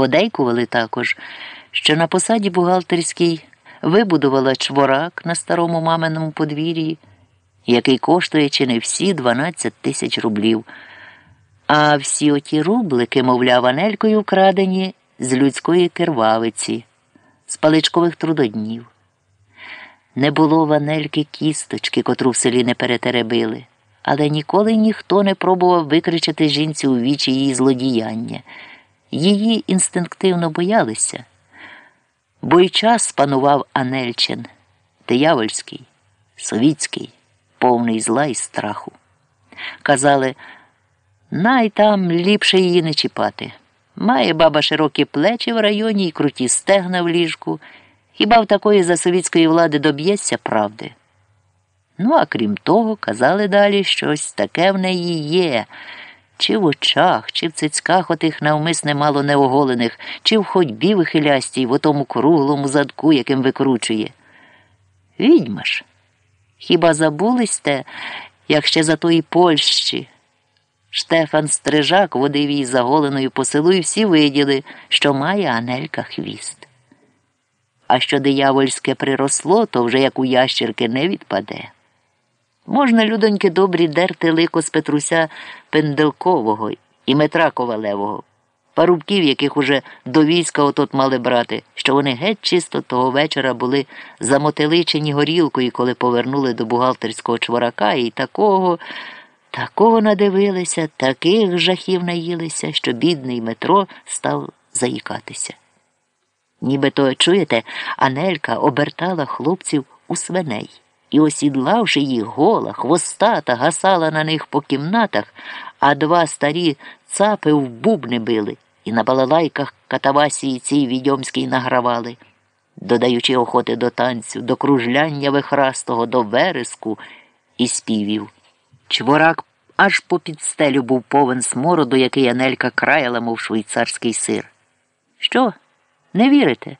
Подейкували також, що на посаді бухгалтерській вибудувала чворак на старому маминому подвір'ї, який коштує чи не всі 12 тисяч рублів. А всі оті рублики, мовляв, анелькою вкрадені з людської кирвавиці, з паличкових трудоднів. Не було в Анельки кісточки, котру в селі не перетеребили, але ніколи ніхто не пробував викричати жінці у вічі її злодіяння. Її інстинктивно боялися, бо й час панував Анельчин, диявольський, совітський, повний зла і страху. Казали, най там ліпше її не чіпати. Має баба широкі плечі в районі і круті стегна в ліжку. Хіба в такої за совітської влади доб'ється правди? Ну, а крім того, казали далі, щось таке в неї є. Чи в очах, чи в цицьках отих навмисне мало неоголених, чи в ходьбі вихилястій в отому круглому задку, яким викручує. Відьма ж. Хіба забулись те, як ще за тої Польщі? Штефан Стрижак водив її заголеною по селу, і всі виділи, що має Анелька хвіст. А що диявольське приросло, то вже як у ящерки не відпаде. Можна, людоньки добрі, дерти лико з Петруся Пенделкового і Метра Ковалевого, парубків, яких уже до війська отот мали брати, що вони геть чисто того вечора були замотеличені горілкою, коли повернули до бухгалтерського чворака, і такого, такого надивилися, таких жахів наїлися, що бідний Метро став заїкатися. Нібито, чуєте, Анелька обертала хлопців у свиней і, осідлавши їх гола, хвостата, гасала на них по кімнатах, а два старі цапи в бубни били і на балалайках катавасії цій відьомській награвали, додаючи охоти до танцю, до кружляння вихрастого, до вереску і співів. Чворак аж попід стелю був повен смороду, який Анелька краяла, мов швейцарський сир. Що? Не вірите?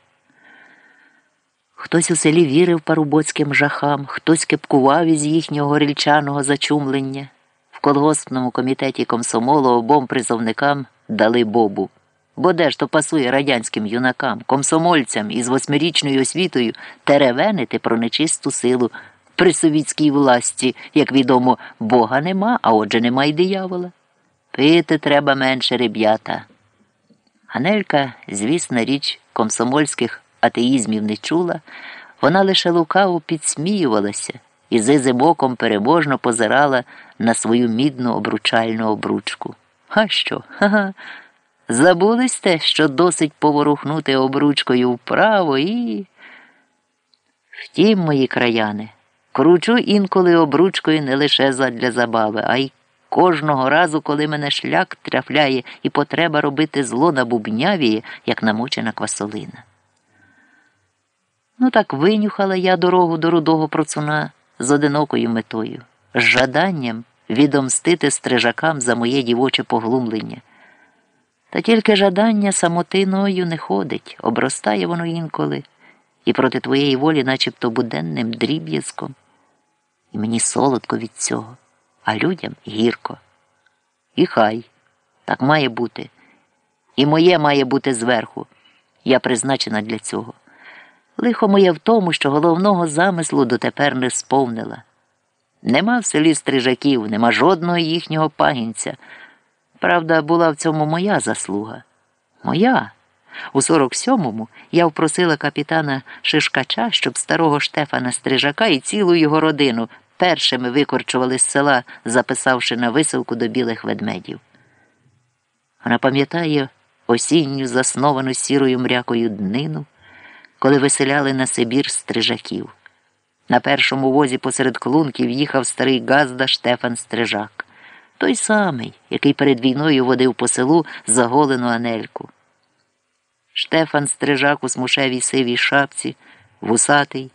Хтось у селі вірив парубоцьким жахам, хтось кепкував із їхнього горільчаного зачумлення. В колгоспному комітеті комсомолу обом призовникам дали бобу. Бо де ж то пасує радянським юнакам, комсомольцям із восьмирічною освітою теревенити про нечисту силу при совітській власті, як відомо, Бога нема, а отже нема й диявола. Пити треба менше ребята. Ганелька, звісна річ, комсомольських атеїзмів не чула, вона лише лукаво підсміювалася і зизим оком переможно позирала на свою мідну обручальну обручку. А що? Ха-ха. Забулись те, що досить поворухнути обручкою вправо і. Втім, мої краяни, кручу інколи обручкою не лише задля забави, а й кожного разу, коли мене шлях трафляє і потреба робити зло на бубнявії, як намочена квасолина. Ну так винюхала я дорогу до рудого процуна з одинокою метою, з жаданням відомстити стрижакам за моє дівоче поглумлення. Та тільки жадання самотиною не ходить, обростає воно інколи, і проти твоєї волі, начебто буденним дріб'язком. І мені солодко від цього, а людям гірко. І хай так має бути. І моє має бути зверху. Я призначена для цього. Лихо моє в тому, що головного замислу дотепер не сповнила. Нема в селі стрижаків, нема жодного їхнього пагінця. Правда, була в цьому моя заслуга. Моя. У 47-му я впросила капітана Шишкача, щоб старого Штефана Стрижака і цілу його родину першими викорчували з села, записавши на висилку до білих ведмедів. Вона пам'ятає осінню засновану сірою мрякою днину коли виселяли на Сибір стрижаків. На першому возі посеред клунків їхав старий газда Штефан Стрижак, той самий, який перед війною водив по селу заголену Анельку. Штефан Стрижак у смушевій сивій шапці, вусатий,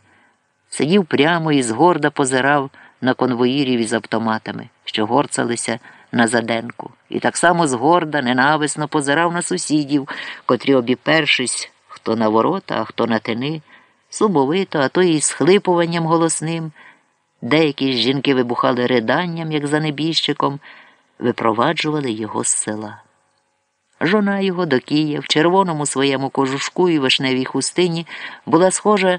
сидів прямо і згорда позирав на конвоїрів із автоматами, що горцалися на заденку, і так само згорда ненависно позирав на сусідів, котрі, обіпершись, хто на ворота, а хто на тини, сумовито, а то і хлипуванням голосним. Деякі жінки вибухали риданням, як за небіжчиком, випроваджували його з села. Жона його до Києва в червоному своєму кожушку і вишневій хустині була схожа